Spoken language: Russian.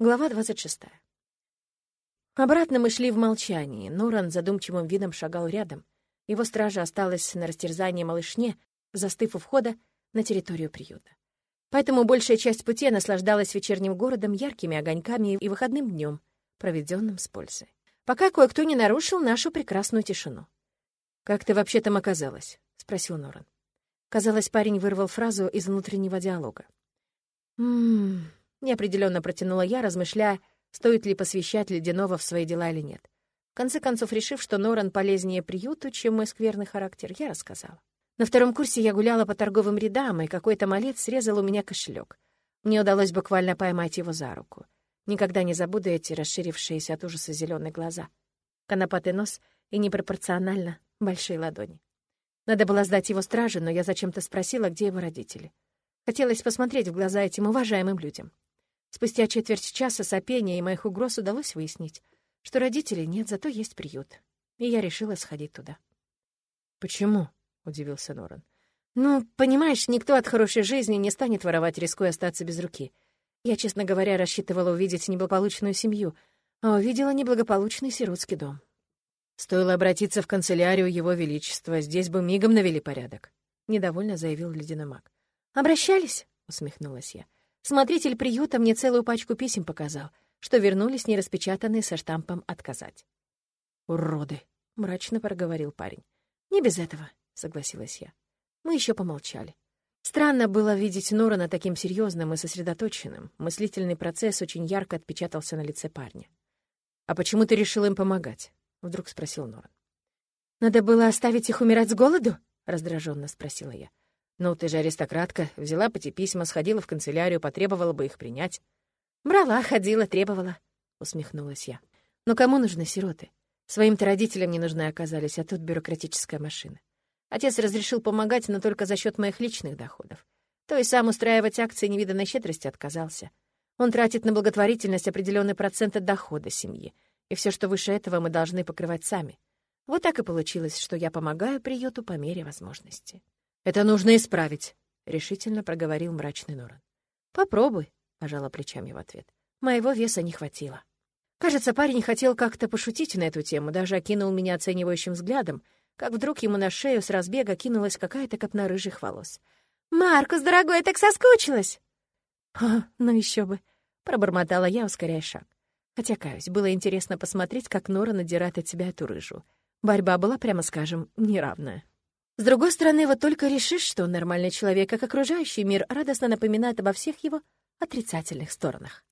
Глава 26. Обратно мы шли в молчании. Норан задумчивым видом шагал рядом. Его стража осталась на растерзании малышне, застыв у входа на территорию приюта. Поэтому большая часть пути наслаждалась вечерним городом, яркими огоньками и выходным днем, проведенным с пользой. Пока кое-кто не нарушил нашу прекрасную тишину. «Как ты вообще там оказалась?» — спросил Норан. Казалось, парень вырвал фразу из внутреннего диалога. «Ммм...» Неопределенно протянула я, размышляя, стоит ли посвящать Ледяного в свои дела или нет. В конце концов, решив, что Норан полезнее приюту, чем мой скверный характер, я рассказала. На втором курсе я гуляла по торговым рядам, и какой-то малец срезал у меня кошелек. Мне удалось буквально поймать его за руку. Никогда не забуду эти расширившиеся от ужаса зеленые глаза, конопатый нос и непропорционально большие ладони. Надо было сдать его страже, но я зачем-то спросила, где его родители. Хотелось посмотреть в глаза этим уважаемым людям. Спустя четверть часа сопения и моих угроз удалось выяснить, что родителей нет, зато есть приют. И я решила сходить туда. «Почему?» — удивился Норан. «Ну, понимаешь, никто от хорошей жизни не станет воровать, рискуя остаться без руки. Я, честно говоря, рассчитывала увидеть неблагополучную семью, а увидела неблагополучный сиротский дом. Стоило обратиться в канцелярию Его Величества, здесь бы мигом навели порядок», — недовольно заявил ледяной маг. «Обращались?» — усмехнулась я. Смотритель приюта мне целую пачку писем показал, что вернулись нераспечатанные со штампом «отказать». «Уроды!» — мрачно проговорил парень. «Не без этого», — согласилась я. Мы еще помолчали. Странно было видеть Норана таким серьезным и сосредоточенным. Мыслительный процесс очень ярко отпечатался на лице парня. «А почему ты решил им помогать?» — вдруг спросил Норан. «Надо было оставить их умирать с голоду?» — раздраженно спросила я. «Ну, ты же аристократка, взяла эти письма, сходила в канцелярию, потребовала бы их принять». «Брала, ходила, требовала», — усмехнулась я. «Но кому нужны сироты? Своим-то родителям не нужны оказались, а тут бюрократическая машина. Отец разрешил помогать, но только за счет моих личных доходов. То есть сам устраивать акции невиданной щедрости отказался. Он тратит на благотворительность определенный процент от дохода семьи, и все, что выше этого, мы должны покрывать сами. Вот так и получилось, что я помогаю приюту по мере возможности. «Это нужно исправить», — решительно проговорил мрачный Норан. «Попробуй», — пожала плечами в ответ. «Моего веса не хватило». Кажется, парень хотел как-то пошутить на эту тему, даже окинул меня оценивающим взглядом, как вдруг ему на шею с разбега кинулась какая-то копна рыжих волос. «Маркус, дорогой, я так соскучилась!» «А, ну еще бы!» — пробормотала я, ускоряя шаг. Хотя, каюсь, было интересно посмотреть, как Нора надирает от себя эту рыжу. Борьба была, прямо скажем, неравная. С другой стороны, вот только решишь, что он нормальный человек, как окружающий мир радостно напоминает обо всех его отрицательных сторонах.